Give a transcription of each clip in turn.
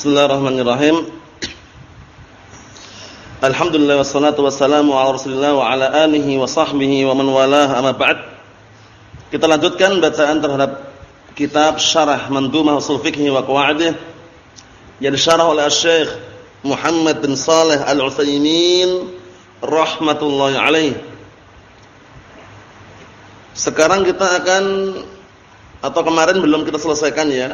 Bismillahirrahmanirrahim. Alhamdulillah wassalatu wassalamu ala Rasulillah wa ala alihi wa sahbihi wa man walah amma ba'd. Kita lanjutkan bacaan terhadap kitab Syarah Mandumah Ushul Fiqh wa Qawaidih yang disyarah oleh Syekh Muhammad bin Saleh Al-Utsaimin rahmatullahi alaih. Sekarang kita akan atau kemarin belum kita selesaikan ya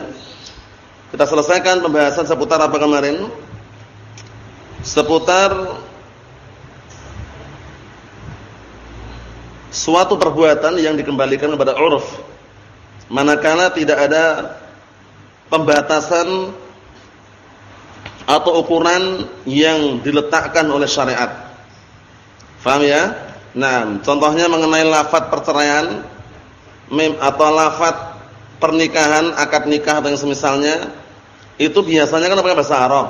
kita selesaikan pembahasan seputar apa kemarin? Seputar suatu perbuatan yang dikembalikan kepada uruf. Manakala tidak ada pembatasan atau ukuran yang diletakkan oleh syariat. Faham ya? Nah, contohnya mengenai lafaz perceraian mem atau lafaz pernikahan, akad nikah atau yang semisalnya itu biasanya kan pakai bahasa Arab.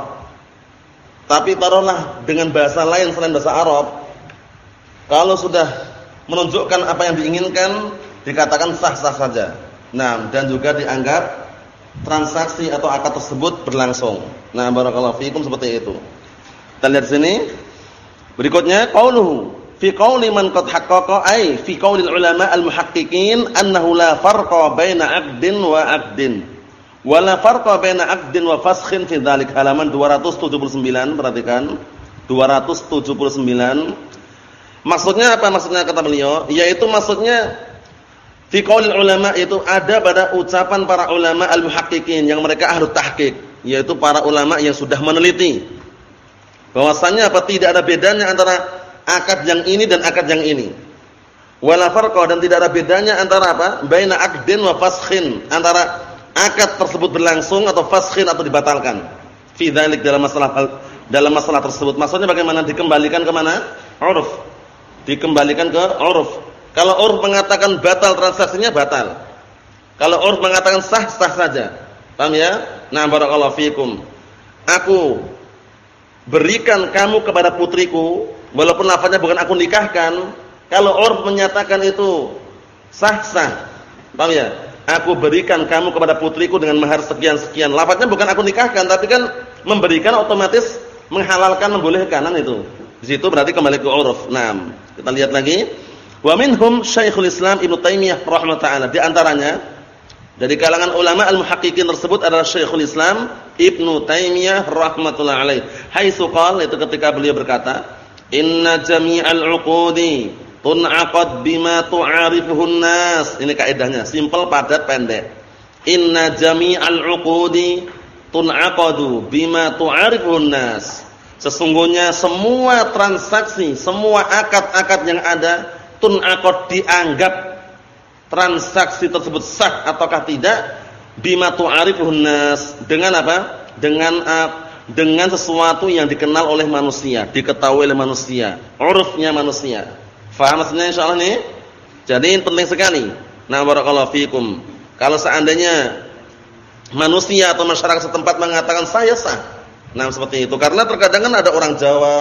Tapi taruhlah dengan bahasa lain selain bahasa Arab. Kalau sudah menunjukkan apa yang diinginkan dikatakan sah-sah saja. Nah, dan juga dianggap transaksi atau akad tersebut berlangsung. Nah, barakallahu fiikum seperti itu. Kita lihat sini. Berikutnya qauluhu fi qauli man qad haqqaqa ay fi qaulil ulama al-muhaqqiqin annahu la farqa baina 'aqdin wa 'aqdin. Wa la farqa baina 'aqdin wa faskhin fi dzalik halaman 279 perhatikan. 279 maksudnya apa? Maksudnya kata beliau yaitu maksudnya fi qaulil ulama itu ada pada ucapan para ulama al-muhaqqiqin yang mereka ahli tahqiq yaitu para ulama yang sudah meneliti. Bahwasannya apa? Tidak ada bedanya antara akad yang ini dan akad yang ini. Wala farqa dan tidak ada bedanya antara apa? Baina aqdin wa faskhin, antara akad tersebut berlangsung atau faskhin atau dibatalkan. Fi dzalik dalam masalah dalam masalah tersebut. Maksudnya bagaimana dikembalikan ke mana? Uruf. Dikembalikan ke uruf. Kalau uruf mengatakan batal transaksinya batal. Kalau uruf mengatakan sah sah saja. Paham ya? Nah, barakallahu fikum. Aku berikan kamu kepada putriku walaupun lafaznya bukan aku nikahkan, kalau urf menyatakan itu sah-sah. Paham ya? Aku berikan kamu kepada putriku dengan mahar sekian-sekian. Lafaznya bukan aku nikahkan, tapi kan memberikan otomatis menghalalkan membolehkan kan itu. Di situ berarti kembali ke urf. Nah, kita lihat lagi. Wa minhum Syekhul Islam Ibnu Taimiyah rahimahullah Di antaranya dari kalangan ulama al-muhaqqiqin tersebut adalah Syekhul Islam Ibnu Taimiyah rahmatullah alaih. Haitsu qala itu ketika beliau berkata, Inna jami'al 'uqudi tun'aqad bima tu'arifuhun nas. Ini kaidahnya, simpel, padat, pendek. Inna jami'al 'uqudi tun'aqadu bima tu'arifuhun nas. Sesungguhnya semua transaksi, semua akad-akad yang ada tun'aqad dianggap transaksi tersebut sah ataukah tidak bima tu'arifuhun nas. Dengan apa? Dengan uh, dengan sesuatu yang dikenal oleh manusia, diketahui oleh manusia, urufnya manusia. Faham maksudnya insyaallah nih? Jadi ini penting sekali. Nah, barakallahu fikum. Kalau seandainya manusia atau masyarakat setempat mengatakan saya sah. Nah, seperti itu. Karena terkadang kan ada orang Jawa,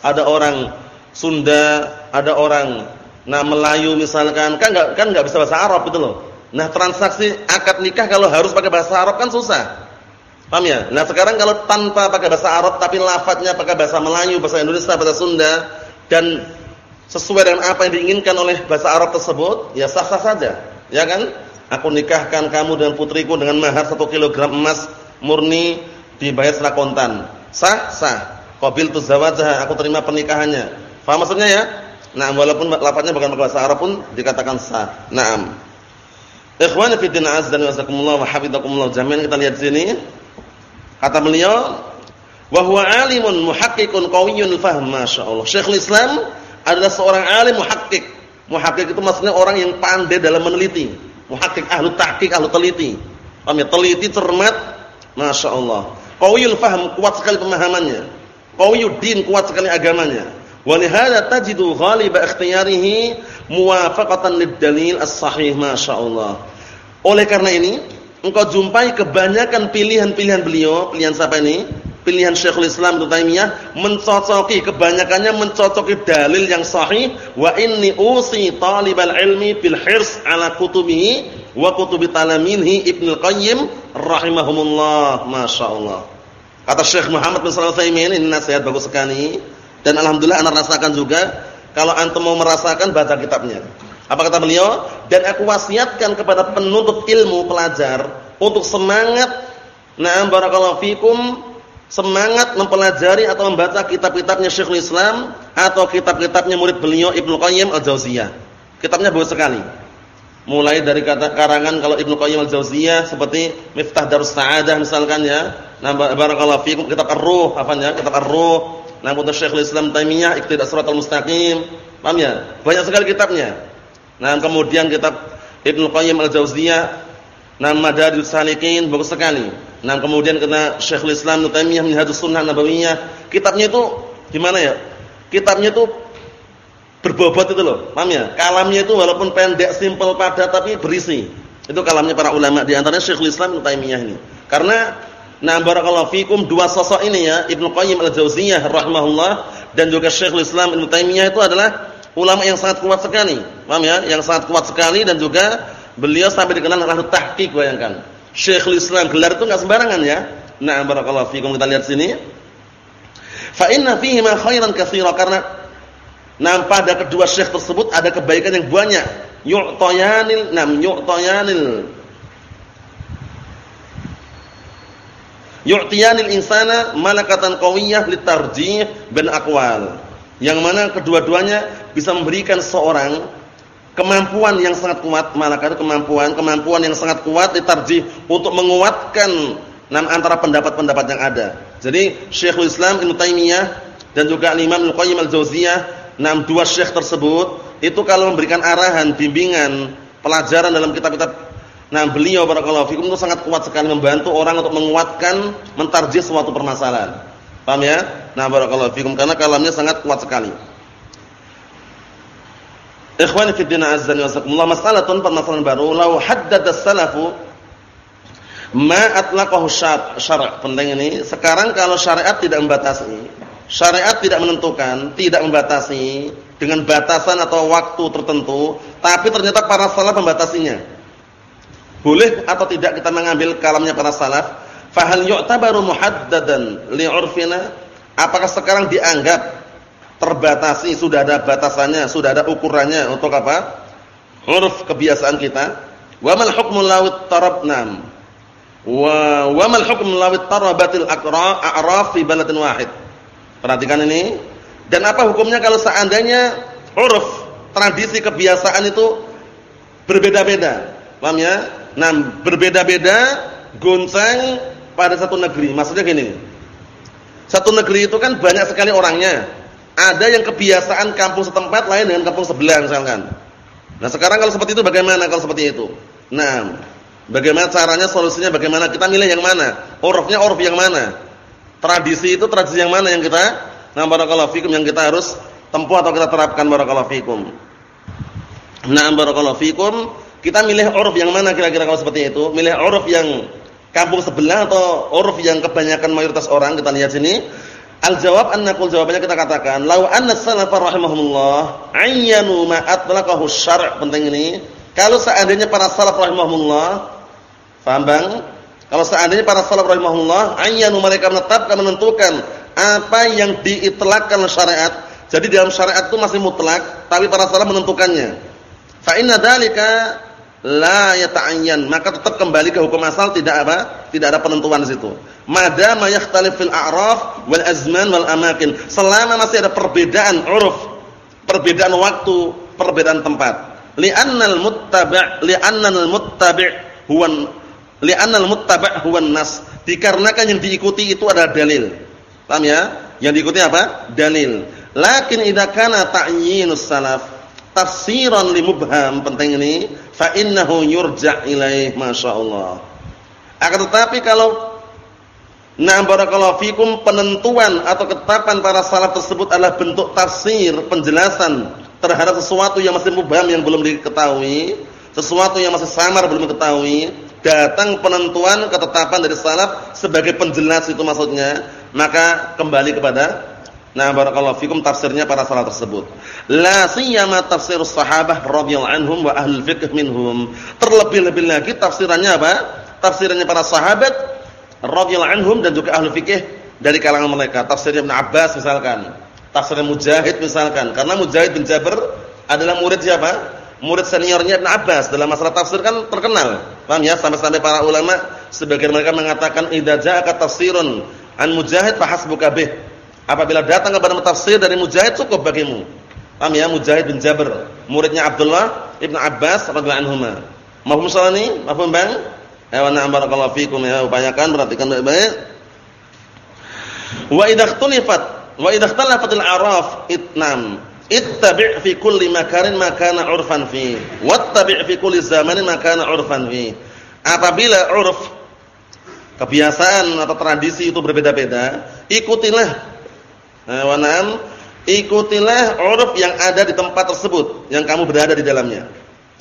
ada orang Sunda, ada orang nah Melayu misalkan, kan enggak kan enggak bisa bahasa Arab gitu loh. Nah, transaksi akad nikah kalau harus pakai bahasa Arab kan susah. Paham ya? Nah, sekarang kalau tanpa pakai bahasa Arab tapi lafadznya pakai bahasa Melayu, bahasa Indonesia, bahasa Sunda dan sesuai dengan apa yang diinginkan oleh bahasa Arab tersebut, ya sah-sah saja. Ya kan? Aku nikahkan kamu dengan putriku dengan mahar 1 kg emas murni dibayar secara kontan. Sah? Sah. Qabiltu zawajah, aku terima pernikahannya. Paham maksudnya ya? Nah, walaupun lafadznya bukan bahasa Arab pun dikatakan sah. Naam. Ikhwani fi din azza wa jazakumullah wa jami'an kita lihat sini. Kata beliau, wa huwa alimun muhaqqiqun qawiyyun fahm, masyaallah. Syekhul Islam adalah seorang alim muhaqqiq. Muhaqqiq itu maksudnya orang yang pandai dalam meneliti. Muhaqqiq ahlu tahqiq, ahlu teliti. Paham ya? Teliti, cermat, masyaallah. Qawiyyul fahm, kuat sekali pemahamannya. Qawiyyud din, kuat sekali agamanya. Wa lihada tajidu ghaliba ikhtiyarihi muwafaqatan lid-dalil as-sahih, masyaallah. Oleh karena ini, engkau jumpai kebanyakan pilihan-pilihan beliau, pilihan siapa ini? Pilihan Syekhul Islam Ibnu Taimiyah mencocoki kebanyakannya mencocoki dalil yang sahih wa inni usi talibal ilmi bil hirs ala kutubihi wa kutubi talaminhi Ibnu Qayyim rahimahumullah masyaallah. Kata Syekh Muhammad bin Shalih Utsaimin ini nasihat bagus sekali dan alhamdulillah anda rasakan juga kalau antum mau merasakan baca kitabnya. Apa kata beliau? Dan aku wasiatkan kepada penuntut ilmu pelajar untuk semangat na'am barakallahu fikum semangat mempelajari atau membaca kitab-kitabnya Syekhul Islam atau kitab-kitabnya murid beliau Ibnu Qayyim Al-Jauziyah. Kitabnya bagus sekali. Mulai dari kata karangan kalau Ibnu Qayyim Al-Jauziyah seperti Miftah Darus Sa'adah misalkan ya. Nah, barakallahu fikum kitab Ar-Ruh, apa ya? Kitab Ar-Ruh. Nah, Syekhul Islam Taimiyah Iqtidas Shiratal Mustaqim. Paham ya? Banyak sekali kitabnya. Nah, kemudian kitab Ibnu Qayyim Al-Jauziyah Nah, Madarijus Salikin bagus sekali. Nah, kemudian kena Syekhul Islam Ibnu Taimiyah Minhajus Sunnah Nabawiyah. Kitabnya itu gimana ya? Kitabnya itu berbobot itu loh, paham ya? Kalamnya itu walaupun pendek, simpel, padat tapi berisi. Itu kalamnya para ulama di antaranya Syekhul Islam Ibnu Taimiyah ini. Karena nah barakallahu fikum dua sosok ini ya, Ibnu Qayyim Al-Jauziyah rahimahullah dan juga Syekhul Islam Ibnu Taimiyah itu adalah ulama yang sangat kuat sekali. Paham ya? Yang sangat kuat sekali dan juga beliau sampai dikenal ahli tahqiq bayangkan. Syekhul Islam gelar itu enggak sembarangan ya. Nah barakallahu fikum kita lihat sini. Fa inna fihi ma khairan katsira karena Nah, pada kedua syekh tersebut ada kebaikan yang banyak. Yu'tayanil nam yu'tayanil Yu'tiyanil insana malakatan qawiyyah litarjih bin aqwal. Yang mana kedua-duanya bisa memberikan seorang kemampuan yang sangat kuat, malakat kemampuan, kemampuan yang sangat kuat litarjih untuk menguatkan nam antara pendapat-pendapat yang ada. Jadi Syekhul Islam Ibnu Taimiyah dan juga Imam Al-Qayyim Al-Jauziyah Nah, dua syekh tersebut itu kalau memberikan arahan, bimbingan, pelajaran dalam kitab-kitab nah beliau barakallahu fikum itu sangat kuat sekali membantu orang untuk menguatkan, mentarjih suatu permasalahan. Paham ya? Nah, barakallahu fikum karena kalamnya sangat kuat sekali. Ikhwani fi din wa jalla, masalatun permasalahan baru, law haddada salafu ma atlaqahu syara'. Penting ini. Sekarang kalau syariat tidak membatasi, Syariat tidak menentukan, tidak membatasi dengan batasan atau waktu tertentu, tapi ternyata para salaf membatasinya. Boleh atau tidak kita mengambil kalamnya para salaf? Fahal yu'tabaru muhaddadan li'urfina? Apakah sekarang dianggap terbatasi, sudah ada batasannya, sudah ada ukurannya untuk apa? Huruf kebiasaan kita. Wa mal hukmu lawit tarabnam? Wa wa mal hukmu lawit tarabatil a'raf fi baladin wahid? Perhatikan ini. Dan apa hukumnya kalau seandainya uruf, tradisi, kebiasaan itu berbeda-beda. Paham ya? Nah, berbeda-beda gonceng pada satu negeri. Maksudnya gini. Satu negeri itu kan banyak sekali orangnya. Ada yang kebiasaan kampung setempat lain dengan kampung sebelah misalkan. Nah, sekarang kalau seperti itu bagaimana kalau seperti itu? Nah, bagaimana caranya solusinya bagaimana? Kita milih yang mana? Urufnya uruf yang mana? Tradisi itu tradisi yang mana yang kita nah barakallahu fikum yang kita harus tempuh atau kita terapkan barakallahu fikum. Nah barakallahu fikum, kita milih uruf yang mana kira-kira kalau seperti itu? Milih uruf yang kampung sebelah atau uruf yang kebanyakan mayoritas orang kita lihat sini. Al-jawab annaqul jawabannya kita katakan, "Lau anna salafar rahimahumullah ayyanu ma atlaqahu syar'." Penting ini. Kalau seandainya para salaf rahimahumullah, paham Bang? Kalau seandainya para salaf rahimahullah ayyanu mereka menetapkan menentukan apa yang diitlakkan syariat. Jadi dalam syariat itu masih mutlak, tapi para salaf menentukannya. Fa inna dzalika la yata'ayyan, maka tetap kembali ke hukum asal tidak apa? Tidak ada penentuan di situ. Madama yakhtalif fil a'raf wal azman wal amakin. Selama masih ada perbedaan uruf, perbedaan waktu, perbedaan tempat. Li'annal muttabi' li'annal muttabi' huwa Li'annal muttaba' huwa nas. Dikarenakan yang diikuti itu adalah dalil. Paham ya? Yang diikuti apa? Dalil. Lakin idza kana ta'yinus salaf tafsiran li mubham. Penting ini. Fa innahu yurja' ilaih masyaallah. Akan tetapi kalau Nah barakallahu fikum penentuan atau ketetapan para salaf tersebut adalah bentuk tafsir, penjelasan terhadap sesuatu yang masih mubham yang belum diketahui, sesuatu yang masih samar belum diketahui, datang penentuan ketetapan dari salaf sebagai penjelas itu maksudnya, maka kembali kepada Nah barakallahu fikum tafsirnya para salaf tersebut. La siyama tafsir sahabah radhiyallahu anhum wa ahlul fiqh minhum. Terlebih-lebih lagi tafsirannya apa? Tafsirannya para sahabat radhiyallahu anhum dan juga ahli fikih dari kalangan mereka. Tafsir Ibn Abbas misalkan, tafsir Mujahid misalkan. Karena Mujahid bin Jabir adalah murid siapa? Murid seniornya Ibn Abbas dalam masalah tafsir kan terkenal. Paham ya? Sampai-sampai para ulama sebagian mereka mengatakan idza ja'aka tafsirun an Mujahid fahasbuka bih. Apabila datang kepada tafsir dari Mujahid cukup bagimu. Paham ya? Mujahid bin Jabir, muridnya Abdullah Ibn Abbas radhiyallahu anhuma. Mahfum salani? Mahfum Bang? Ayo na'am barakallahu fikum ya, upayakan perhatikan baik-baik. Wa idza ikhtalafat wa idza ikhtalafatil a'raf itnam ittabi' fi kulli makarin makana 'urfan fi wattabi' fi kulli zamanin makana 'urfan fi. Apabila 'urf kebiasaan atau tradisi itu berbeda-beda, ikutilah eh, wa na'am ikutilah 'urf yang ada di tempat tersebut yang kamu berada di dalamnya.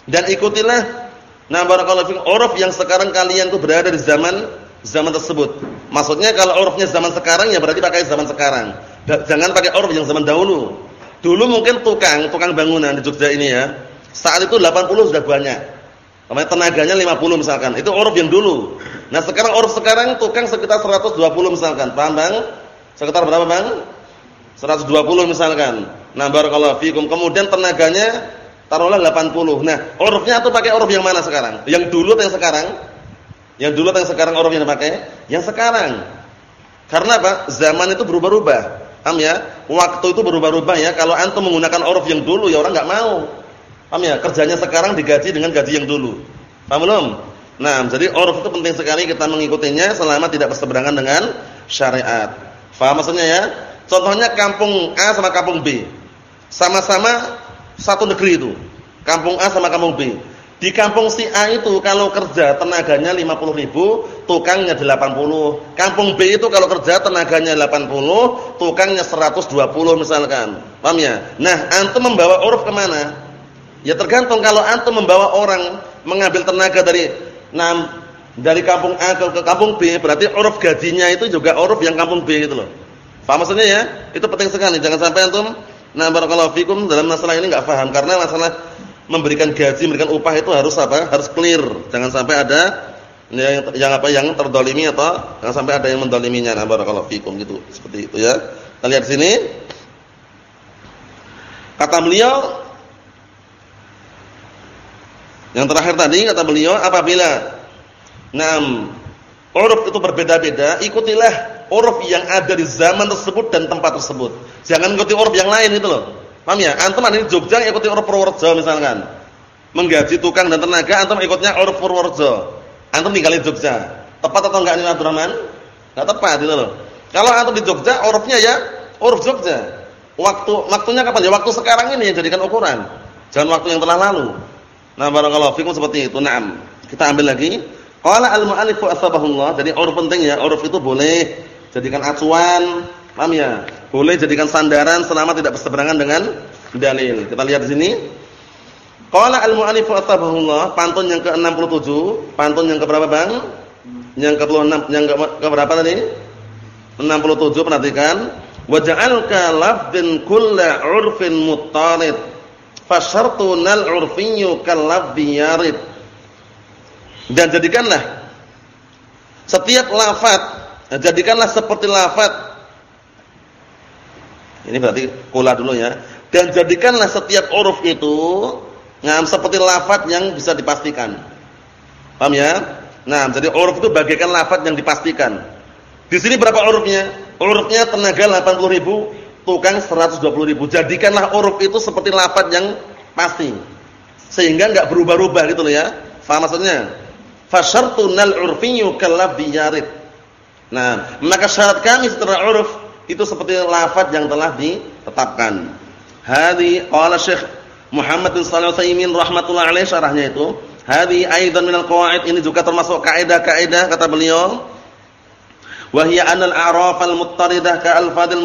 Dan ikutilah Nah, barakallahu fikum, uruf yang sekarang kalian tuh berada di zaman zaman tersebut. Maksudnya kalau urufnya zaman sekarang ya berarti pakai zaman sekarang. Jangan pakai uruf yang zaman dahulu. Dulu mungkin tukang, tukang bangunan di Jogja ini ya. Saat itu 80 sudah banyak. Namanya tenaganya 50 misalkan. Itu uruf yang dulu. Nah, sekarang uruf sekarang tukang sekitar 120 misalkan. Paham, Bang? Sekitar berapa, Bang? 120 misalkan. Nah, barakallahu fikum. Kemudian tenaganya Taruhlah 80. Nah, urufnya atau pakai uruf yang mana sekarang? Yang dulu atau yang sekarang? Yang dulu atau yang sekarang uruf yang dipakai? Yang sekarang. Karena apa? Zaman itu berubah-ubah. Paham ya? Waktu itu berubah-ubah ya. Kalau antum menggunakan uruf yang dulu ya orang enggak mau. Paham ya? Kerjanya sekarang digaji dengan gaji yang dulu. Paham belum? Nah, jadi uruf itu penting sekali kita mengikutinya selama tidak berseberangan dengan syariat. Paham maksudnya ya? Contohnya kampung A sama kampung B. Sama-sama satu negeri itu. Kampung A sama kampung B. Di kampung si A itu kalau kerja tenaganya 50 ribu, tukangnya 80. Kampung B itu kalau kerja tenaganya 80, tukangnya 120 misalkan. Paham ya? Nah, antum membawa uruf ke mana? Ya tergantung kalau antum membawa orang mengambil tenaga dari nah, dari kampung A ke, ke kampung B, berarti uruf gajinya itu juga uruf yang kampung B gitu loh. Paham maksudnya ya? Itu penting sekali. Jangan sampai antum Nah, barakallahu fikum dalam masalah ini enggak paham karena masalah memberikan gaji, memberikan upah itu harus apa? Harus clear. Jangan sampai ada yang, yang apa yang terdolimi atau jangan sampai ada yang mendoliminya. Nah, barakallahu fikum gitu. Seperti itu ya. Kita lihat sini. Kata beliau yang terakhir tadi kata beliau apabila enam uruf itu berbeda-beda, ikutilah uruf yang ada di zaman tersebut dan tempat tersebut. Jangan ikuti uruf yang lain itu loh. Paham ya? Antum ada di Jogja ikuti uruf Purworejo misalkan. Menggaji tukang dan tenaga antum ikutnya uruf Purworejo. Antum tinggal di Jogja. Tepat atau enggak ini Abdurrahman? Enggak tepat itu loh. Kalau antum di Jogja urufnya ya uruf Jogja. Waktu waktunya kapan ya? Waktu sekarang ini yang jadikan ukuran. Jangan waktu yang telah lalu. Nah, barakallahu fikum seperti itu. Naam. Kita ambil lagi. Qala al-mu'allif asbahullah. Jadi uruf penting ya. Uruf itu boleh jadikan acuan, paham ya? Boleh jadikan sandaran selama tidak berseberangan dengan dalil. Kita lihat di sini. Qala al-mu'allif atabahullah, pantun yang ke-67, pantun yang ke berapa, Bang? Yang ke-26, yang ke berapa tadi? 67 perhatikan. Wa ja'alka lafdin kulla 'urfin muttarid. Fashartunal 'urfiyyu kal lafdhi. Dan jadikanlah setiap lafaz Nah, jadikanlah seperti lafaz. Ini berarti kula dulu ya. Dan jadikanlah setiap huruf itu ngam seperti lafaz yang bisa dipastikan. Paham ya? Nah, jadi huruf itu bagaikan lafaz yang dipastikan. Di sini berapa hurufnya? Hurufnya tenaga 80 ribu, tukang 120 ribu. Jadikanlah huruf itu seperti lafaz yang pasti. Sehingga enggak berubah-ubah gitu loh ya. Faham maksudnya? Fasyartunal urfiyyu kalladhi yarid. Nah, maka syarat kami setelah uruf itu seperti lafaz yang telah ditetapkan. Hadi qala Syekh Muhammad bin Shalih Al-Utsaimin rahimatullah alaih syarahnya itu, hadi aidan minal qawaid ini juga termasuk kaidah-kaidah kata beliau. Wa hiya anal a'raf al-muttaridah ka al-fadil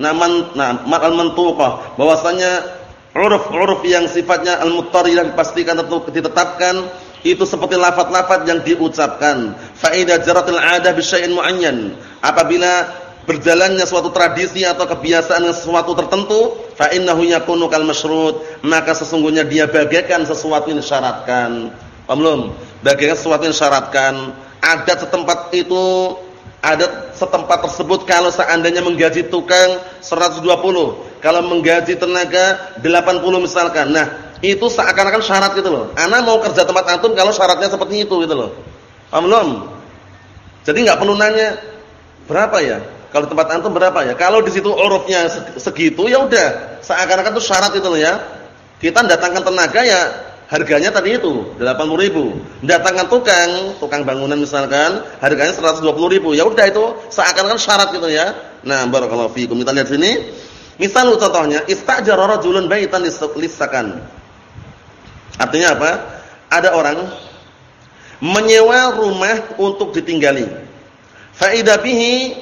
naman nah al-mantuqah bahwasanya uruf-uruf yang sifatnya al-muttaridah dipastikan atau ditetapkan itu seperti lafaz-lafaz yang diucapkan. Fa idza jaratil 'adah bi syai'in muayyan. Apabila berjalannya suatu tradisi atau kebiasaan sesuatu tertentu, fa innahu yakunu kal masyrut, maka sesungguhnya dia bagaikan sesuatu yang disyaratkan. Paham belum? Bagaikan sesuatu yang disyaratkan. Adat setempat itu ada setempat tersebut kalau seandainya menggaji tukang 120, kalau menggaji tenaga 80 misalkan. Nah, itu seakan-akan syarat gitu loh. Ana mau kerja tempat antum kalau syaratnya seperti itu gitu loh. Paham belum? Jadi nggak perlu nanya berapa ya? Kalau tempat antum berapa ya? Kalau di situ urufnya segitu ya udah, seakan-akan itu syarat itu loh ya. Kita datangkan tenaga ya harganya tadi itu 80 ribu datangkan tukang tukang bangunan misalkan harganya 120 ribu ya udah itu seakan-akan syarat gitu ya nah barakallahu fiikum kita lihat sini misal contohnya istajara rajulun baitan lisakan artinya apa ada orang menyewa rumah untuk ditinggali fa bihi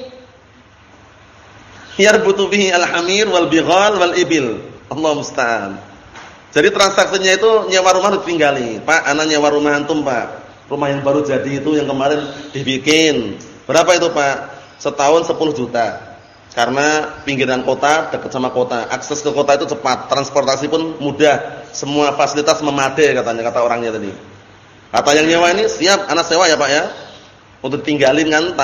yarbutu bihi alhamir wal bighal wal ibil Allah musta'an jadi transaksinya itu nyewa rumah ditinggali. Pak, anak nyewa rumah antum, Pak. Rumah yang baru jadi itu yang kemarin dibikin. Berapa itu, Pak? Setahun 10 juta. Karena pinggiran kota, dekat sama kota. Akses ke kota itu cepat, transportasi pun mudah. Semua fasilitas memadai katanya kata orangnya tadi. Kata yang nyewa ini, siap anak sewa ya, Pak ya. Untuk tinggalin kan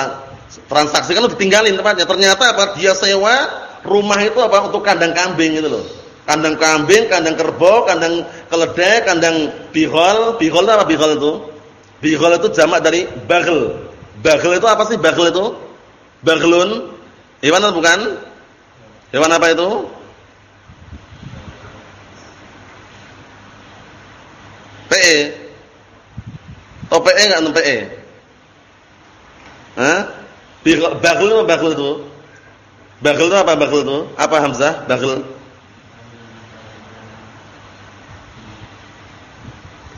transaksi kan ditinggalin tempatnya. Ternyata apa? Dia sewa rumah itu apa? Untuk kandang kambing gitu loh. Kandang kambing, kandang kerbau, kandang keledai, kandang bihol. Bihol itu apa bihol itu? Bihol itu jamak dari bagel. Bagel itu apa sih bagel itu? Bagelun. Hewan bukan? Hewan apa itu? PE. Oh PE enggak antum PE? Hah? Bagel apa bagel itu? Bagel itu apa bagel itu? Apa Hamzah? Bagel.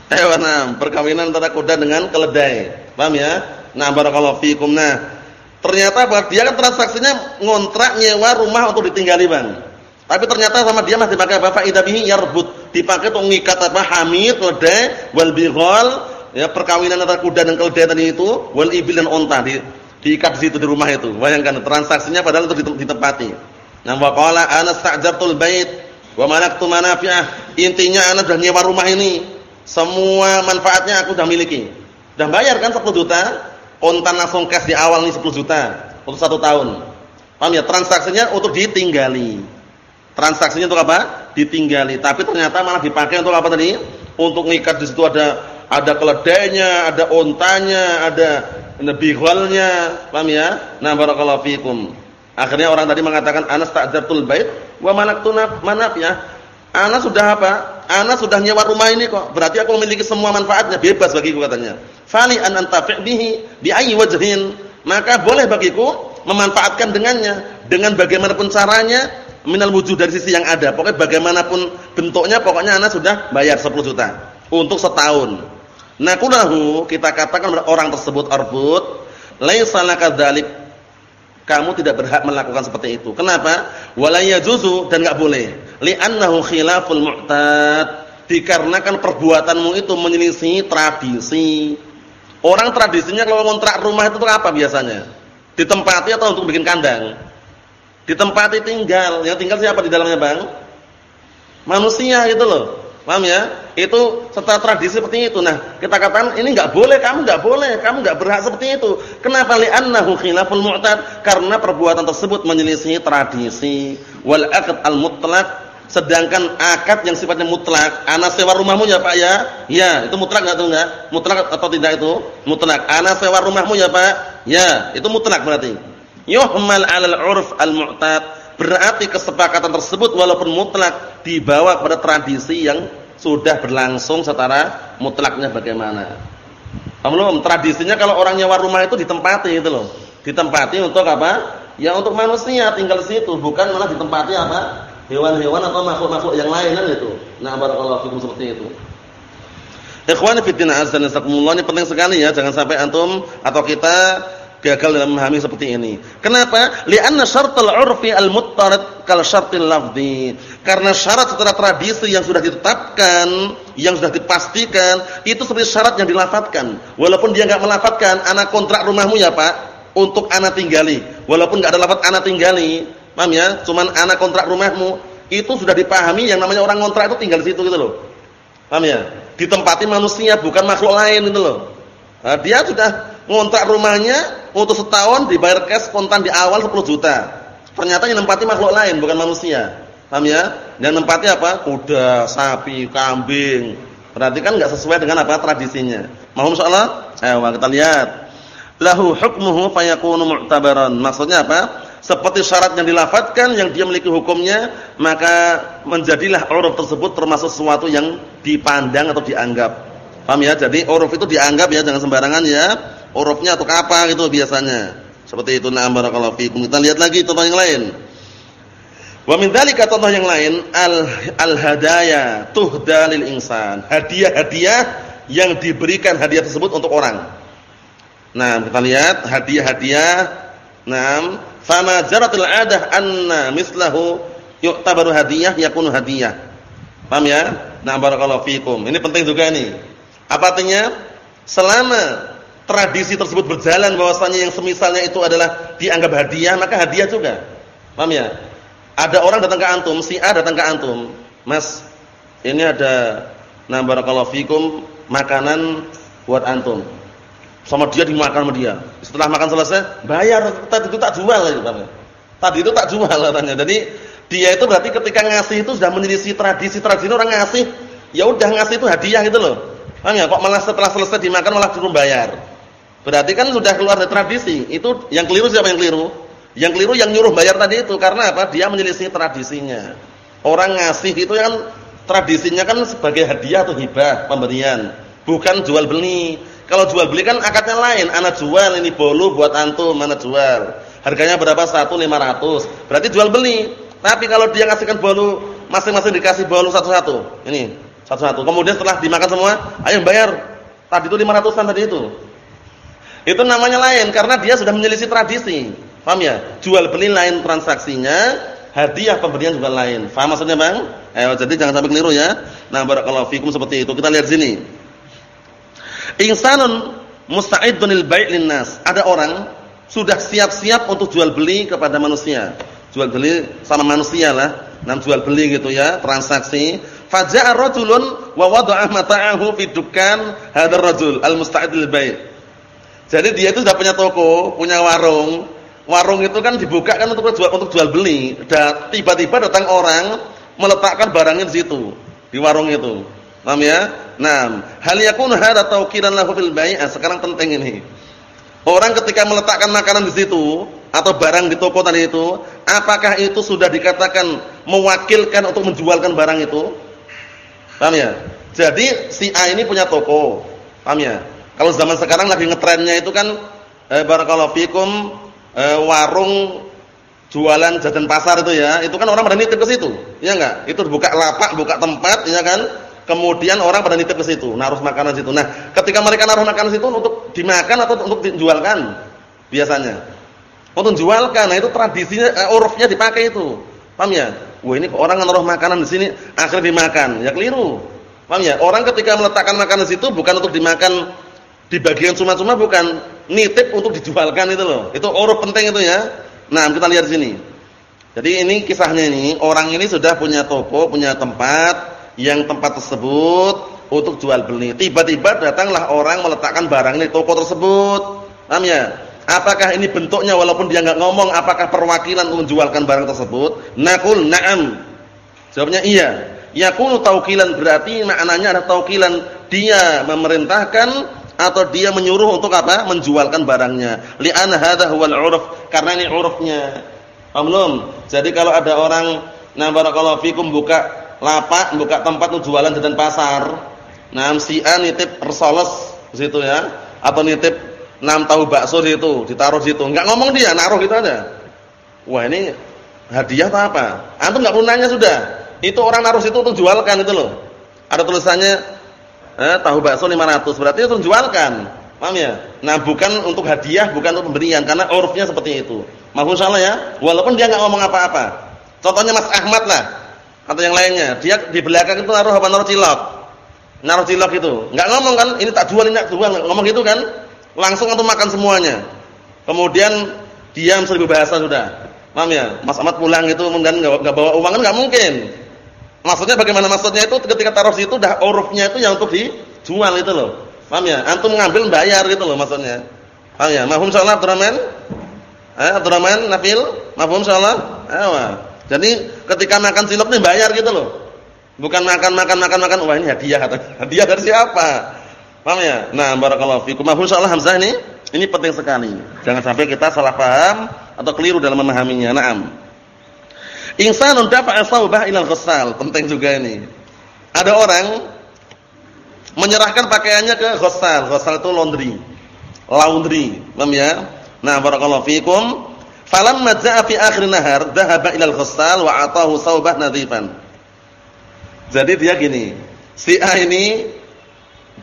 Hewan nah, perkawinan antara kuda dengan keledai. Paham ya? Nah, barakallahu fikum. Nah, ternyata apa? Dia kan transaksinya ngontrak nyewa rumah untuk ditinggali, Bang. Tapi ternyata sama dia masih pakai apa? Faidah bihi yarbut. Dipakai untuk ngikat apa? Hamir, keledai, wal bighal, ya perkawinan antara kuda dan keledai tadi itu, wal ibil dan unta di diikat di situ di rumah itu. Bayangkan transaksinya padahal itu ditempati. Nah, wa qala ana sta'jartul bait wa malaktu manafi'ah. Intinya ana sudah nyewa rumah ini semua manfaatnya aku sudah miliki. Sudah bayar kan 10 juta? Kontan langsung cash di awal nih 10 juta untuk satu tahun. Paham ya? Transaksinya untuk ditinggali. Transaksinya untuk apa? Ditinggali. Tapi ternyata malah dipakai untuk apa tadi? Untuk ngikat di situ ada ada keledainya, ada ontanya, ada bighalnya. Paham ya? Nah, barakallahu fikum. Akhirnya orang tadi mengatakan anas ta'jartul bait wa manaktu manaf ya. Ana sudah apa? Ana sudah nyewa rumah ini kok. Berarti aku memiliki semua manfaatnya, bebas bagiku katanya. Fali an antafi' bihi bi ayyi wajhin. Maka boleh bagiku memanfaatkan dengannya dengan bagaimanapun caranya minal wujud dari sisi yang ada. Pokoknya bagaimanapun bentuknya pokoknya ana sudah bayar 10 juta untuk setahun. Nah, kulahu kita katakan orang tersebut arbut laisa laka dzalik kamu tidak berhak melakukan seperti itu. Kenapa? Wala yajuzu dan enggak boleh. Li'annahu khilaful mu'tad. Dikarenakan perbuatanmu itu menyelisih tradisi. Orang tradisinya kalau kontrak rumah itu apa biasanya? Ditempati atau untuk bikin kandang? Ditempati tinggal. Yang tinggal siapa di dalamnya, Bang? Manusia itu loh. Paham ya? Itu setelah tradisi seperti itu. Nah, kita katakan ini enggak boleh, kamu enggak boleh, kamu enggak berhak seperti itu. Kenapa? Li'annahu khilaful mu'tad. Karena perbuatan tersebut menyelisih tradisi. Wal aqd al-mutlaq sedangkan akad yang sifatnya mutlak, ana sewa rumahmu ya Pak ya? Ya, itu mutlak enggak tuh enggak? Mutlak atau tidak itu? Mutlak. Ana sewa rumahmu ya Pak? Ya, itu mutlak berarti. Yuhmal 'alal 'urf al-mu'tad. Berarti kesepakatan tersebut walaupun mutlak dibawa pada tradisi yang sudah berlangsung secara mutlaknya bagaimana. Belum tradisinya kalau orang nyewa rumah itu ditempati itu loh. Ditempati untuk apa? Ya untuk manusia tinggal situ, bukan malah ditempati apa? Hewan-hewan atau makhluk-makhluk yang lain kan itu. Nah, barakallahu fikum seperti itu. Ikhwani fi din azza ini penting sekali ya, jangan sampai antum atau kita gagal dalam memahami seperti ini. Kenapa? Li'anna syartul 'urfi al-muttarid kal syartil lafzi. Karena syarat secara tradisi yang sudah ditetapkan, yang sudah dipastikan, itu seperti syarat yang dilafatkan. Walaupun dia enggak melafatkan, anak kontrak rumahmu ya, Pak, untuk anak tinggali. Walaupun enggak ada lafaz anak tinggali, paham ya? Cuman anak kontrak rumahmu, itu sudah dipahami yang namanya orang kontrak itu tinggal di situ gitu loh. Paham ya? Ditempati manusia bukan makhluk lain gitu loh. Nah, dia sudah ngontrak rumahnya untuk setahun dibayar cash spontan di awal 10 juta. Ternyata yang nempati makhluk lain bukan manusia. Paham ya? Yang nempati apa? Kuda, sapi, kambing. Berarti kan enggak sesuai dengan apa tradisinya. Mohon insyaallah. Ayo kita lihat. Lahu hukmuhu fayakunu mu'tabaran. Maksudnya apa? Seperti syarat yang dilafatkan yang dia memiliki hukumnya, maka menjadilah uruf tersebut termasuk sesuatu yang dipandang atau dianggap. Paham ya? Jadi uruf itu dianggap ya jangan sembarangan ya. Urufnya atau apa gitu biasanya. Seperti itu na'am barakallahu fikum. Kita lihat lagi contoh yang lain. Wa min dzalika contoh yang lain al al hadaya tuhda lil insan. Hadiah-hadiah yang diberikan hadiah tersebut untuk orang. Nah, kita lihat hadiah-hadiah. Naam, fama jaratil 'adah anna mislahu yu'tabaru hadiyah yakunu hadiyah. Paham ya? Nah, barakallahu fikum. Ini penting juga ini. Apa artinya? Selama tradisi tersebut berjalan bahwasanya yang semisalnya itu adalah dianggap hadiah, maka hadiah juga. Paham ya? Ada orang datang ke antum, si A datang ke antum. Mas, ini ada nah barakallahu fikum makanan buat antum. Sama dia dimakan sama dia. Setelah makan selesai, bayar. Tadi itu tak jual itu, Tadi itu tak jual katanya. Jadi dia itu berarti ketika ngasih itu sudah menyelisih tradisi-tradisi orang ngasih. Ya udah ngasih itu hadiah gitu loh. Paham ya? Kok malah setelah selesai dimakan malah suruh bayar. Berarti kan sudah keluar dari tradisi. Itu yang keliru siapa yang keliru? Yang keliru yang nyuruh bayar tadi itu karena apa? Dia menyelisih tradisinya. Orang ngasih itu kan tradisinya kan sebagai hadiah atau hibah pemberian, bukan jual beli. Kalau jual beli kan akadnya lain. Anak jual ini bolu buat antum, mana jual. Harganya berapa? Satu lima ratus. Berarti jual beli. Tapi kalau dia ngasihkan bolu, masing-masing dikasih bolu satu-satu. Ini satu-satu. Kemudian setelah dimakan semua, ayo bayar. Tadi itu 500-an tadi itu. Itu namanya lain karena dia sudah menyelisih tradisi. Paham ya? Jual beli lain transaksinya, hadiah pemberian juga lain. Paham maksudnya, Bang? Ayo jadi jangan sampai keliru ya. Nah, barakallahu fikum seperti itu. Kita lihat sini. Insanun musta'idun lil bai' linnas. Ada orang sudah siap-siap untuk jual beli kepada manusia. Jual beli sama manusia lah. Nah, jual beli gitu ya, transaksi Faja'a rajulun wa wada'a mata'ahu fi dukkan hadzal rajul al-musta'id. Jadi dia itu sudah punya toko, punya warung. Warung itu kan dibuka kan untuk jual untuk jual beli. Tiba-tiba datang orang meletakkan barangnya di situ, di warung itu. Paham ya? Nah, hal yakunu hadza tawkilan lahu fil bai'. Sekarang penting ini. Orang ketika meletakkan makanan di situ atau barang di toko tadi itu, apakah itu sudah dikatakan mewakilkan untuk menjualkan barang itu? Paham ya? Jadi si A ini punya toko. Paham ya? Kalau zaman sekarang lagi ngetrennya itu kan eh, barakallahu fikum eh, warung jualan jajan pasar itu ya. Itu kan orang pada nitip ke situ. Iya enggak? Itu buka lapak, buka tempat, ya kan? Kemudian orang pada nitip ke situ, naruh makanan situ. Nah, ketika mereka naruh makanan situ untuk dimakan atau untuk dijualkan? Biasanya. Untuk dijualkan. Nah, itu tradisinya eh, urufnya dipakai itu. Paham ya? Wah ini orang naruh makanan di sini akhirnya dimakan. Ya keliru. Paham ya? Orang ketika meletakkan makanan di situ bukan untuk dimakan di bagian cuma-cuma bukan nitip untuk dijualkan itu loh. Itu uruf penting itu ya. Nah, kita lihat di sini. Jadi ini kisahnya ini, orang ini sudah punya toko, punya tempat yang tempat tersebut untuk jual beli. Tiba-tiba datanglah orang meletakkan barang di toko tersebut. Paham ya? Apakah ini bentuknya walaupun dia enggak ngomong apakah perwakilan menjualkan barang tersebut? Naqul na'am. Jawabnya iya. Yakunu taukilan berarti maknanya ada taukilan dia memerintahkan atau dia menyuruh untuk apa? Menjualkan barangnya. Li'anna hadza huwal 'urf, karena ini 'urfnya. Paham Jadi kalau ada orang nah barakallahu fikum buka lapak, buka tempat jualan di pasar. Nah, si A nitip resoles situ ya atau nitip enam tahu bakso di situ, ditaruh di situ. Enggak ngomong dia, naruh gitu aja. Wah, ini hadiah atau apa? Antum enggak perlu nanya sudah. Itu orang naruh situ untuk jualkan itu loh. Ada tulisannya eh, tahu bakso 500, berarti itu jualkan. Paham ya? Nah, bukan untuk hadiah, bukan untuk pemberian karena urufnya seperti itu. Maafun salah ya, walaupun dia enggak ngomong apa-apa. Contohnya Mas Ahmad lah atau yang lainnya, dia di belakang itu naruh apa naruh cilok. Naruh cilok itu. Enggak ngomong kan, ini tak jual, ini tak jual, ngomong gitu kan? Langsung atau makan semuanya. Kemudian diam seribu bahasa sudah. Paham ya? Mas Ahmad pulang itu kemudian enggak bawa uang kan enggak mungkin. Maksudnya bagaimana maksudnya itu ketika taruh situ dah urufnya itu yang untuk dijual itu loh. Paham ya? Antum ngambil bayar gitu loh maksudnya. Paham ya? Mahum insyaallah Abdurrahman? Eh, Abdurrahman, Nafil, mahum insyaallah? Ayo. Jadi ketika makan cilok nih bayar gitu loh. Bukan makan makan makan makan wah ini hadiah atau hadiah dari siapa? Paham ya? Nah, barakallahu fikum. Mahum insyaallah Hamzah ini ini penting sekali. Jangan sampai kita salah paham atau keliru dalam memahaminya. Naam. Insanun dafa'a saubah ilal ghassal. Penting juga ini. Ada orang menyerahkan pakaiannya ke ghassal. Ghassal itu laundry. Laundry. Paham ya? Nah, barakallahu fikum. Falamma ja'a fi akhir nahar dhahaba ilal ghassal wa atahu saubah nadhifan. Jadi dia gini. Si A ini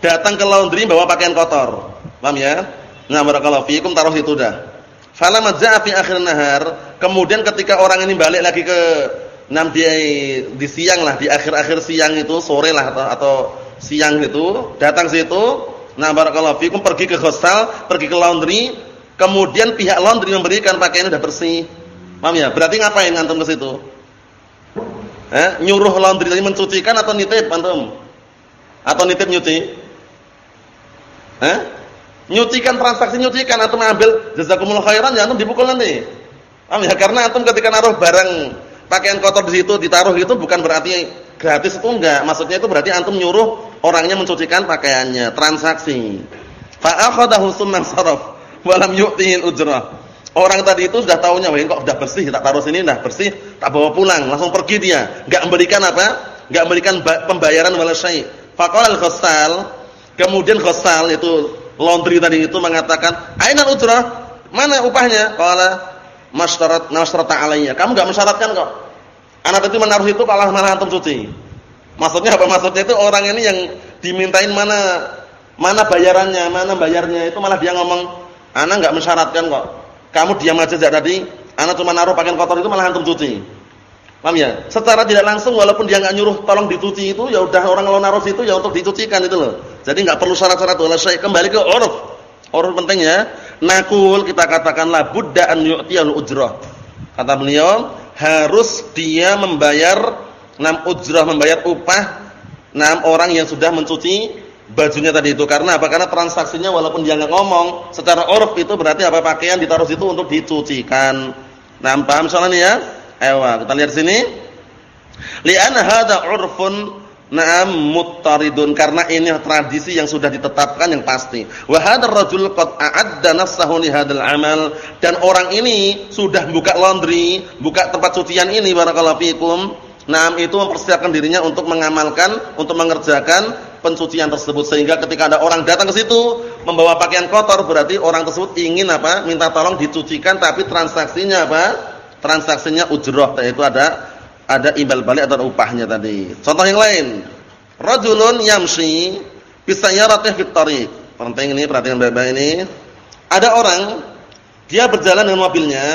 datang ke laundry bawa pakaian kotor. Paham ya? Nah, barakallahu fikum taruh situ dah. Falamma ja'a fi akhir nahar, kemudian ketika orang ini balik lagi ke enam di, di siang lah, di akhir-akhir siang itu, sore lah atau, atau siang itu, datang situ, nah barakallahu fikum pergi ke hostel, pergi ke laundry, kemudian pihak laundry memberikan pakaian sudah bersih. Paham ya? Berarti ngapain antum ke situ? Eh, nyuruh laundry tadi mencucikan atau nitip antum? Atau nitip nyuci? Eh? Nyucikan transaksi nyucikan atau mengambil jazakumullah khairan ya antum dipukul nanti. Paham ya? Karena antum ketika naruh barang pakaian kotor di situ ditaruh itu bukan berarti gratis itu enggak. Maksudnya itu berarti antum nyuruh orangnya mencucikan pakaiannya, transaksi. Fa akhadahu summa saraf wa lam yu'tihi ujrah. Orang tadi itu sudah tahunya, wah kok sudah bersih, tak taruh sini sudah bersih, tak bawa pulang, langsung pergi dia. Enggak memberikan apa? Enggak memberikan pembayaran wala syai'. Faqala al-ghassal, kemudian ghassal itu laundry tadi itu mengatakan, "Aina ujrah?" Mana upahnya? Qala masyarat nasrata alayya. Kamu enggak mensyaratkan kok. Anak itu menaruh itu malah antum cuci. Maksudnya apa? Maksudnya itu orang ini yang dimintain mana mana bayarannya, mana bayarnya itu malah dia ngomong, "Anak enggak mensyaratkan kok. Kamu diam aja sejak tadi, anak cuma naruh pakaian kotor itu malah antum cuci." Paham ya? Secara tidak langsung walaupun dia enggak nyuruh tolong dicuci itu ya udah orang kalau naruh situ ya untuk dicucikan itu loh. Jadi enggak perlu syarat-syarat wala syai. Kembali ke uruf. Uruf penting ya. Nakul kita katakanlah budda an yu'tiyal ujrah. Kata beliau, harus dia membayar enam ujrah, membayar upah enam orang yang sudah mencuci bajunya tadi itu. Karena apa? Karena transaksinya walaupun dia enggak ngomong, secara uruf itu berarti apa pakaian ditaruh situ untuk dicucikan. Nah, paham soalnya ya? Ayo, kita lihat sini. Li'anna hadza 'urfun na'am muttaridun karena ini tradisi yang sudah ditetapkan yang pasti. Wa hadzal rajul qad a'adda nafsahu li hadzal amal dan orang ini sudah buka laundry, buka tempat cucian ini barakallahu fikum. Naam itu mempersiapkan dirinya untuk mengamalkan, untuk mengerjakan pencucian tersebut sehingga ketika ada orang datang ke situ membawa pakaian kotor berarti orang tersebut ingin apa? minta tolong dicucikan tapi transaksinya apa? Transaksinya ujroh yaitu ada ada imbal balik atau upahnya tadi. Contoh yang lain. Rajulun yamshi bisayyaratihi fit tariq. Penting ini perhatikan baik-baik ini. Ada orang dia berjalan dengan mobilnya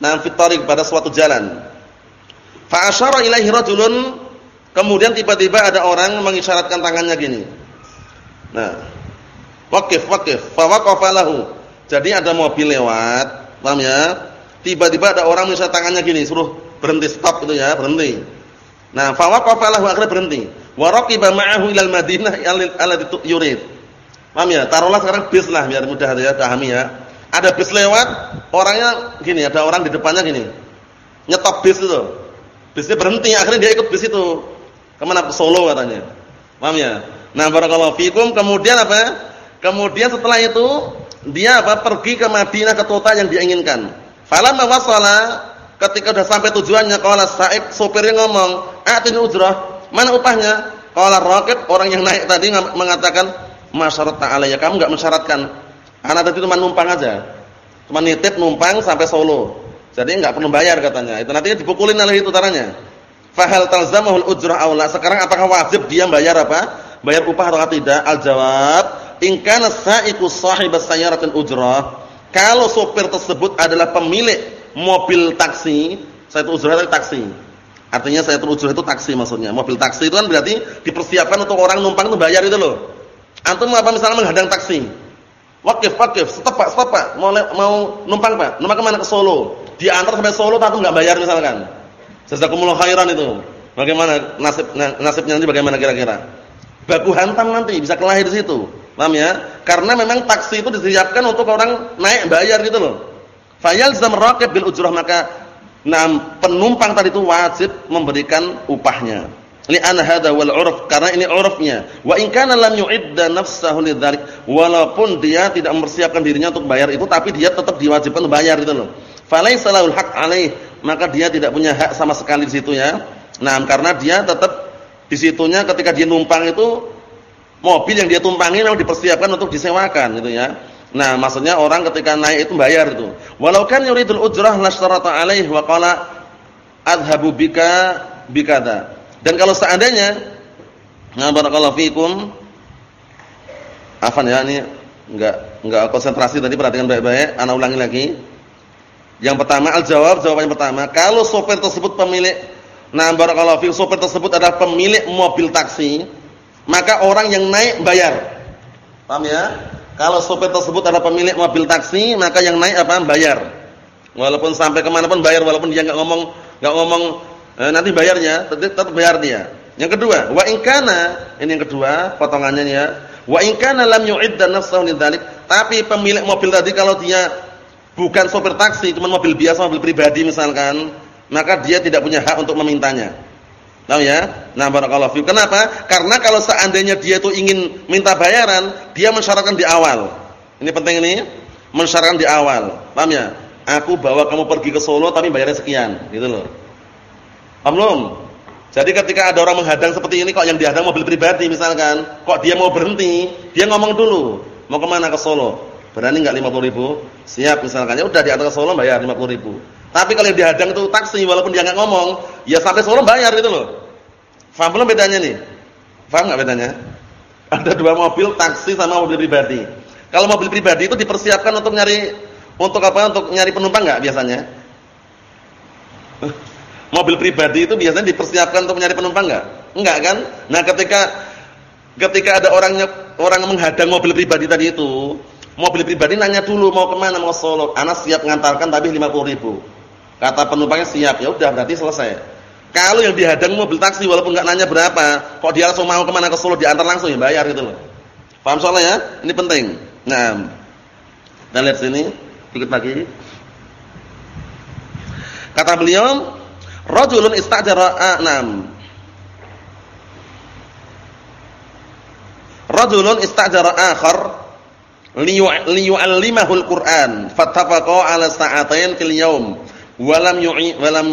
nah fit tariq pada suatu jalan. Fa asyara ilaihi rajulun kemudian tiba-tiba ada orang mengisyaratkan tangannya gini. Nah, waqif waqif fa waqafa. Jadi ada mobil lewat, paham ya? Tiba-tiba ada orang misalnya tangannya gini, suruh berhenti stop itu ya, berhenti. Nah, fa waqafa lahu akhirnya berhenti. Wa raqiba ma'ahu ilal Madinah allati yurid. Paham ya? Taruhlah sekarang bis lah biar mudah ya pahami ya. Ada bis lewat, orangnya gini, ada orang di depannya gini. Nyetop bis itu. Bisnya berhenti, akhirnya dia ikut bis itu. Ke mana? Ke Solo katanya. Paham ya? Nah, barakallahu fikum. Kemudian apa? Kemudian setelah itu dia apa? Pergi ke Madinah ke kota yang dia inginkan. Falamma wasala ketika sudah sampai tujuannya qala Sa'ib sopirnya ngomong, "Atini ujrah." Mana upahnya? Qala Raqib orang yang naik tadi mengatakan, "Masyarat ya Kamu enggak mensyaratkan. Anak tadi cuma numpang aja. Cuma nitip numpang sampai Solo. Jadi enggak perlu bayar katanya. Itu nantinya dipukulin oleh itu taranya. Fahal talzamahul ujrah aula. Sekarang apakah wajib dia bayar apa? Bayar upah atau tidak? Al-jawab, in kana sahibas sayyaratil ujrah kalau sopir tersebut adalah pemilik mobil taksi, saya itu ujrah itu taksi. Artinya saya itu ujrah itu taksi maksudnya. Mobil taksi itu kan berarti dipersiapkan untuk orang numpang itu bayar itu loh. Antum apa misalnya menghadang taksi? Wakif, wakif, stop Pak, stop Pak. Mau mau numpang Pak. Numpang ke mana? Ke Solo. Diantar sampai Solo tapi enggak bayar misalkan. Jazakumullah khairan itu. Bagaimana nasib nasibnya nanti bagaimana kira-kira? Baku hantam nanti bisa kelahi di situ. Paham ya? Karena memang taksi itu disiapkan untuk orang naik bayar gitu loh. Fayalzam raqib bil ujrah maka nah penumpang tadi itu wajib memberikan upahnya. Li'anna hadza wal 'urf karena ini 'urfnya. Wa in kana lam yu'idda nafsahu lidzalik walaupun dia tidak mempersiapkan dirinya untuk bayar itu tapi dia tetap diwajibkan untuk bayar gitu loh. Falaisa lahul haq alaih maka dia tidak punya hak sama sekali di situ ya. Nah, karena dia tetap di situnya ketika dia numpang itu mobil yang dia tumpangi memang dipersiapkan untuk disewakan gitu ya. Nah, maksudnya orang ketika naik itu bayar itu. Walau kan yuridul ujrah lasyarata alaih wa qala adhabu bika bikada. Dan kalau seandainya nah barakallahu fikum afan ya ini enggak enggak konsentrasi tadi perhatikan baik-baik, ana ulangi lagi. Yang pertama al-jawab, jawaban yang pertama, kalau sopir tersebut pemilik nah barakallahu fikum sopir tersebut adalah pemilik mobil taksi, maka orang yang naik bayar. Paham ya? Kalau sopir tersebut adalah pemilik mobil taksi, maka yang naik apa? Bayar. Walaupun sampai ke mana pun bayar, walaupun dia nggak ngomong nggak ngomong eh, nanti bayarnya, tetap, tetap bayar dia. Yang kedua, wa inkana ini yang kedua potongannya ya. Wa inkana lam yu'idda nafsahu lidzalik, tapi pemilik mobil tadi kalau dia bukan sopir taksi, cuma mobil biasa, mobil pribadi misalkan, maka dia tidak punya hak untuk memintanya. Tahu ya? Nah, barakallahu fiik. Kenapa? Karena kalau seandainya dia itu ingin minta bayaran, dia mensyaratkan di awal. Ini penting ini, mensyaratkan di awal. Paham ya? Aku bawa kamu pergi ke Solo tapi bayarnya sekian, gitu loh. Paham belum? Jadi ketika ada orang menghadang seperti ini kok yang dihadang mobil pribadi misalkan, kok dia mau berhenti, dia ngomong dulu, mau ke mana ke Solo? Berani enggak 50 ribu? Siap misalkan, ya udah diantar ke Solo bayar 50 ribu. Tapi kalau yang dihadang itu taksi walaupun dia enggak ngomong, ya sampai Solo bayar gitu loh. Faham belum bedanya nih? Faham nggak bedanya? Ada dua mobil, taksi sama mobil pribadi. Kalau mobil pribadi itu dipersiapkan untuk nyari untuk apa? Untuk nyari penumpang nggak biasanya? mobil pribadi itu biasanya dipersiapkan untuk nyari penumpang nggak? Enggak kan? Nah, ketika ketika ada orangnya orang menghadang mobil pribadi tadi itu, mobil pribadi nanya dulu mau ke mana mau Solo. Anak siap mengantarkan tapi 50 ribu. Kata penumpangnya siap, ya udah berarti selesai. Kalau yang dihadang mobil taksi walaupun nggak nanya berapa, kok dia langsung mau ke mana ke Solo diantar langsung ya bayar gitu loh. Paham soalnya ya? Ini penting. Nah, dan lihat sini, sedikit lagi. Kata beliau, rajulun istajara anam. Rajulun istajara akhar liyu'allimahu al-Qur'an fattafaqa 'ala sa'atain fil yawm wa lam yu'i wa lam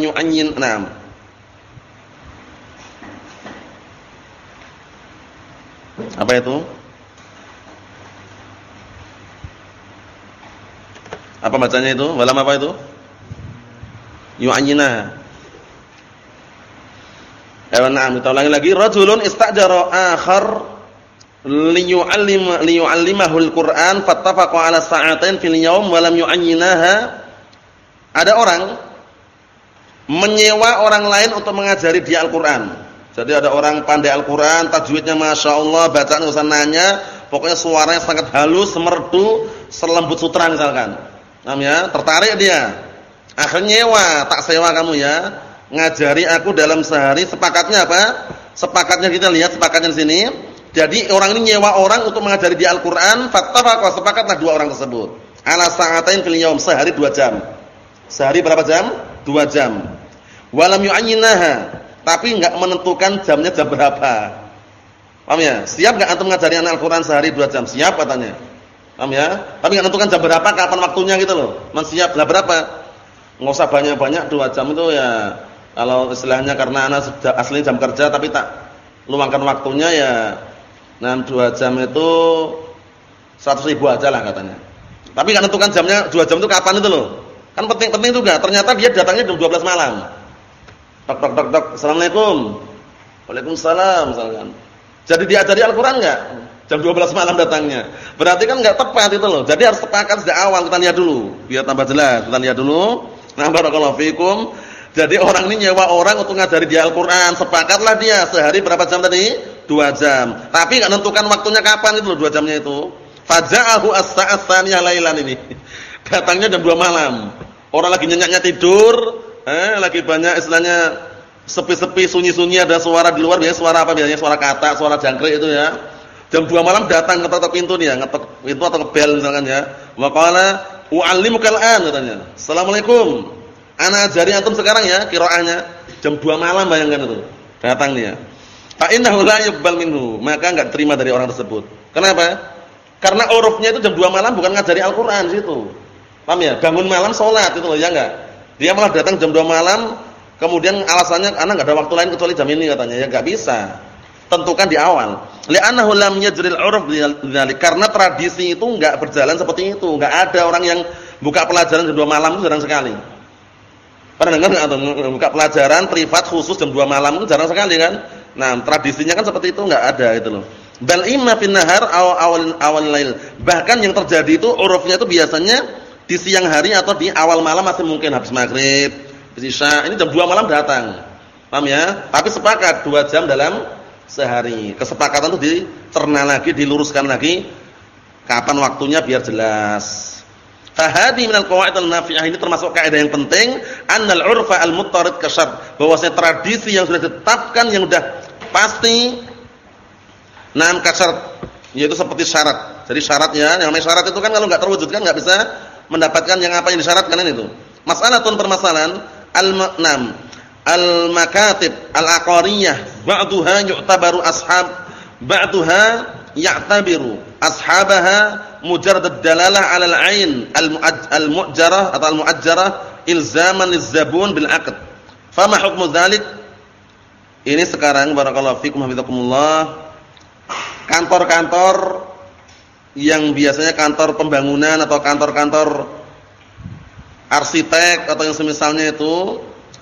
Apa itu? Apa bacanya itu? Walam apa itu? Yu'anyina. Eh, na'am, kita ulangi lagi. Rajulun istajara akhar liyu'allim liyu'allimahu al-Qur'an fattafaqa 'ala sa'atain fil yawm wa lam yu'anyinaha. Ada orang menyewa orang lain untuk mengajari dia Al-Qur'an. Jadi ada orang pandai Al-Quran, tajwidnya Masya Allah, bacaan usah nanya, pokoknya suaranya sangat halus, semerdu, selembut sutra misalkan. Namanya, tertarik dia. Akhirnya nyewa, tak sewa kamu ya. Ngajari aku dalam sehari, sepakatnya apa? Sepakatnya kita lihat, sepakatnya di sini. Jadi orang ini nyewa orang untuk mengajari di Al-Quran, fattafaqa, sepakatlah dua orang tersebut. Ala sa'atain yawm, sehari dua jam. Sehari berapa jam? Dua jam. Walam yu'anyinaha tapi enggak menentukan jamnya jam berapa. Paham ya? Siap enggak antum ngajari anak Al-Qur'an sehari 2 jam? Siap katanya. Paham ya? Tapi enggak menentukan jam berapa, kapan waktunya gitu loh. Man siap lah berapa? Enggak usah banyak-banyak 2 jam itu ya kalau istilahnya karena anak aslinya jam kerja tapi tak luangkan waktunya ya nah 2 jam itu 100 ribu aja lah katanya. Tapi enggak menentukan jamnya 2 jam itu kapan itu loh. Kan penting-penting juga. Ternyata dia datangnya jam 12 malam. Tok tok tok tok. Assalamualaikum. Waalaikumsalam misalkan. Jadi diajari Al-Qur'an enggak? Jam 12 malam datangnya. Berarti kan enggak tepat itu loh. Jadi harus tepakan sejak awal kita lihat dulu biar tambah jelas. Kita lihat dulu. Nah, barakallahu fikum. Jadi orang ini nyewa orang untuk ngajari dia Al-Qur'an. Sepakatlah dia sehari berapa jam tadi? 2 jam. Tapi enggak nentukan waktunya kapan itu loh 2 jamnya itu. Faja'ahu as-sa'at tsaniyah lailan ini. Datangnya jam 2 malam. Orang lagi nyenyak tidur, Eh, lagi banyak istilahnya sepi-sepi, sunyi-sunyi ada suara di luar biasanya suara apa biasanya suara kata, suara jangkrik itu ya. Jam 2 malam datang ngetok pintu nih ya, ngetok pintu atau ngebel misalkan ya. Wa qala u'allimuka al-an katanya. Assalamualaikum. Ana ajari antum sekarang ya qiraahnya. Jam 2 malam bayangkan itu. Datang nih ya. Fa innahu la yuqbal minhu, maka enggak terima dari orang tersebut. Kenapa? Karena urufnya itu jam 2 malam bukan ngajari Al-Qur'an situ. Paham ya? Bangun malam salat itu loh ya enggak? Dia malah datang jam 2 malam, kemudian alasannya anak enggak ada waktu lain kecuali jam ini katanya. Ya enggak bisa tentukan di awal. Li'annahu lam yajril 'urf bidzalik. Karena tradisi itu enggak berjalan seperti itu. Enggak ada orang yang buka pelajaran jam 2 malam itu jarang sekali. Pernah dengar atau buka pelajaran privat khusus jam 2 malam itu jarang sekali kan? Nah, tradisinya kan seperti itu enggak ada itu loh. Bal imma fin nahar aw awal awal lail. Bahkan yang terjadi itu urufnya itu biasanya di siang hari atau di awal malam masih mungkin habis maghrib, isya. Ini jam 2 malam datang. Paham ya? Tapi sepakat 2 jam dalam sehari. Kesepakatan itu dicerna lagi, diluruskan lagi kapan waktunya biar jelas. Fahadi minal qawaid al-nafi'ah ini termasuk kaidah yang penting, annal 'urfa al-muttarid kasyar, bahwasanya tradisi yang sudah ditetapkan yang sudah pasti nam kasyar yaitu seperti syarat. Jadi syaratnya, yang namanya syarat itu kan kalau enggak terwujudkan enggak bisa mendapatkan yang apa yang disyaratkan itu. Masalahun permasalahan al-nam al-makatib al-aqariyah ba'daha yu'tabaru ashab ba'daha ya'tabiru ashabaha mujarrad ad-dalalah 'ala al-'ain al-mu'jarah atau al-mu'ajjarah ilzaman liz-zabun bil 'aqd fama hukmu dzalik ini sekarang barakallahu fikum hafizakumullah kantor-kantor yang biasanya kantor pembangunan atau kantor-kantor arsitek atau yang semisalnya itu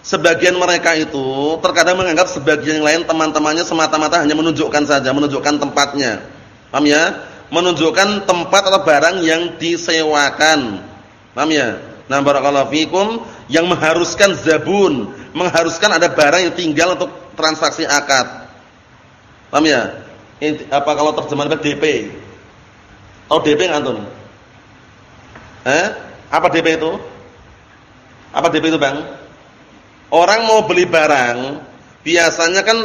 Sebagian mereka itu terkadang menganggap sebagian yang lain teman-temannya semata-mata hanya menunjukkan saja, menunjukkan tempatnya. Paham ya? Menunjukkan tempat atau barang yang disewakan. Paham ya? Nah, barakallahu fikum yang mengharuskan zabun, mengharuskan ada barang yang tinggal untuk transaksi akad. Paham ya? Apa kalau terjemahan DP? Tahu DP enggak antum? Eh? Apa DP itu? Apa DP itu, Bang? Orang mau beli barang, biasanya kan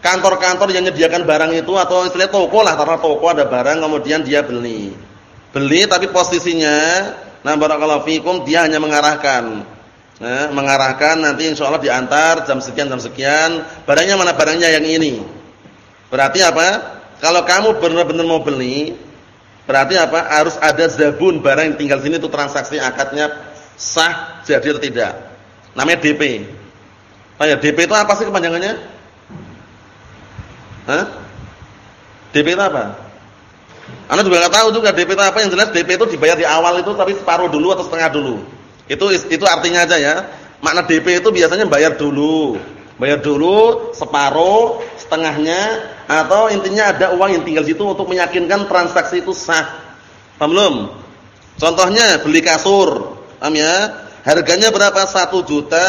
kantor-kantor yang menyediakan barang itu atau istilahnya toko lah, karena toko ada barang kemudian dia beli. Beli tapi posisinya nah barakallahu fikum dia hanya mengarahkan. Nah, mengarahkan nanti insya Allah diantar jam sekian jam sekian, barangnya mana barangnya yang ini. Berarti apa? Kalau kamu benar-benar mau beli, berarti apa? Harus ada zabun barang yang tinggal sini itu transaksi akadnya sah jadi atau tidak. Namanya DP. Oh ya, DP itu apa sih kepanjangannya? Hah? DP itu apa? Anda juga nggak tahu juga DP itu apa yang jelas DP itu dibayar di awal itu tapi separuh dulu atau setengah dulu. Itu itu artinya aja ya. Makna DP itu biasanya bayar dulu. Bayar dulu separuh, setengahnya atau intinya ada uang yang tinggal situ untuk meyakinkan transaksi itu sah. Paham belum? Contohnya beli kasur. Paham ya? Harganya berapa? Satu juta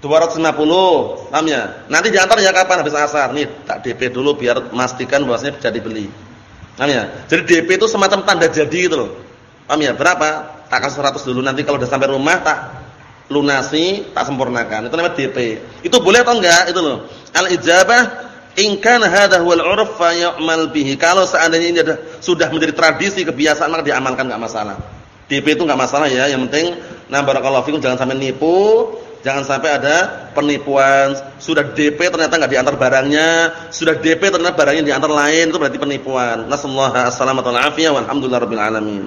dua ratus lima puluh, paham ya? Nanti diantar ya kapan habis asar? Nih tak DP dulu biar memastikan bahwasanya bisa dibeli. Paham ya? Jadi DP itu semacam tanda jadi gitu loh. Paham ya? Berapa? Tak kasih 100 dulu nanti kalau udah sampai rumah tak lunasi, tak sempurnakan. Itu namanya DP. Itu boleh atau enggak? Itu loh. Al-ijabah in kana hadha huwal 'urf bihi. Kalau seandainya ini sudah menjadi tradisi, kebiasaan maka diamalkan enggak masalah. DP itu enggak masalah ya, yang penting nah barakallahu fikum jangan sampai nipu, jangan sampai ada penipuan. Sudah DP ternyata enggak diantar barangnya, sudah DP ternyata barangnya diantar lain itu berarti penipuan. Nasallahu alaihi wasallam wa alhamdulillah rabbil alamin.